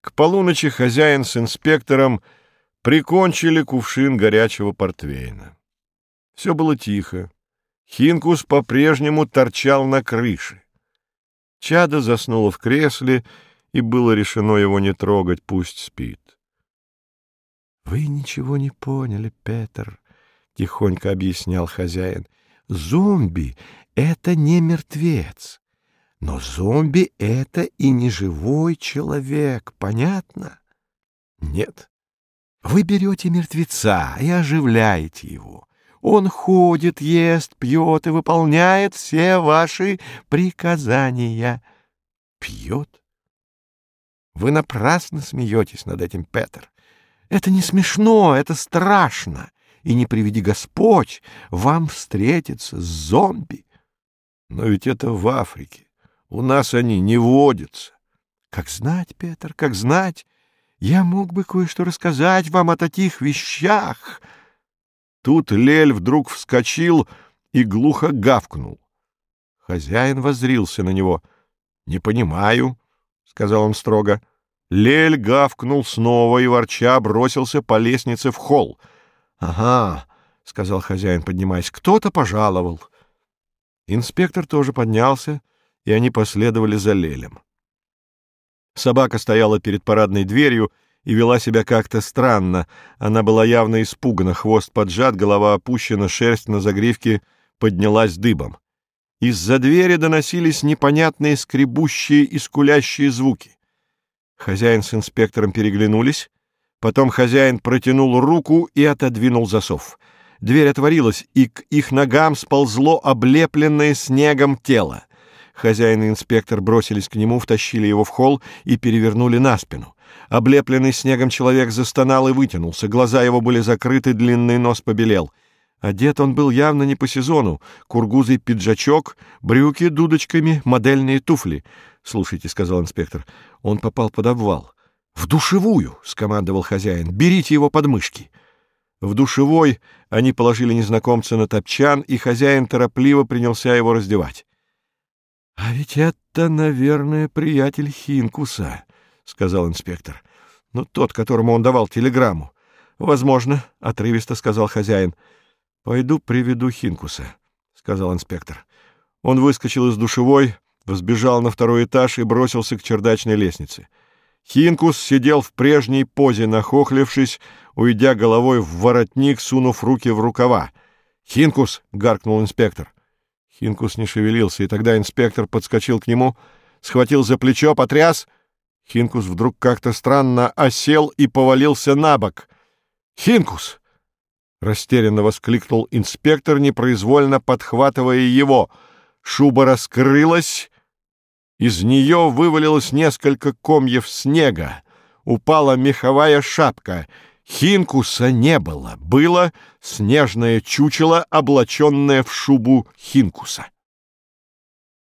К полуночи хозяин с инспектором прикончили кувшин горячего портвейна. Все было тихо. Хинкус по-прежнему торчал на крыше. Чада заснула в кресле, и было решено его не трогать, пусть спит. — Вы ничего не поняли, Петр, — тихонько объяснял хозяин. — Зомби — это не мертвец. Но зомби — это и не живой человек, понятно? Нет. Вы берете мертвеца и оживляете его. Он ходит, ест, пьет и выполняет все ваши приказания. Пьет? Вы напрасно смеетесь над этим, Петр. Это не смешно, это страшно. И не приведи Господь, вам встретиться с зомби. Но ведь это в Африке. У нас они не водятся. Как знать, Петр, как знать. Я мог бы кое-что рассказать вам о таких вещах. Тут Лель вдруг вскочил и глухо гавкнул. Хозяин воззрился на него. — Не понимаю, — сказал он строго. Лель гавкнул снова и, ворча, бросился по лестнице в холл. — Ага, — сказал хозяин, поднимаясь, — кто-то пожаловал. Инспектор тоже поднялся и они последовали за Лелем. Собака стояла перед парадной дверью и вела себя как-то странно. Она была явно испугана, хвост поджат, голова опущена, шерсть на загривке поднялась дыбом. Из-за двери доносились непонятные скребущие и скулящие звуки. Хозяин с инспектором переглянулись, потом хозяин протянул руку и отодвинул засов. Дверь отворилась, и к их ногам сползло облепленное снегом тело. Хозяин и инспектор бросились к нему, втащили его в холл и перевернули на спину. Облепленный снегом человек застонал и вытянулся, глаза его были закрыты, длинный нос побелел. Одет он был явно не по сезону. Кургузый пиджачок, брюки дудочками, модельные туфли. — Слушайте, — сказал инспектор, — он попал под обвал. — В душевую, — скомандовал хозяин, — берите его под мышки. В душевой они положили незнакомца на топчан, и хозяин торопливо принялся его раздевать. — А ведь это, наверное, приятель Хинкуса, — сказал инспектор. — Ну, тот, которому он давал телеграмму. — Возможно, — отрывисто сказал хозяин. — Пойду приведу Хинкуса, — сказал инспектор. Он выскочил из душевой, взбежал на второй этаж и бросился к чердачной лестнице. Хинкус сидел в прежней позе, нахохлившись, уйдя головой в воротник, сунув руки в рукава. «Хинкус!» — гаркнул инспектор. Хинкус не шевелился, и тогда инспектор подскочил к нему, схватил за плечо, потряс. Хинкус вдруг как-то странно осел и повалился на бок. «Хинкус!» — растерянно воскликнул инспектор, непроизвольно подхватывая его. Шуба раскрылась, из нее вывалилось несколько комьев снега. Упала меховая шапка — Хинкуса не было, было снежное чучело, облаченное в шубу Хинкуса.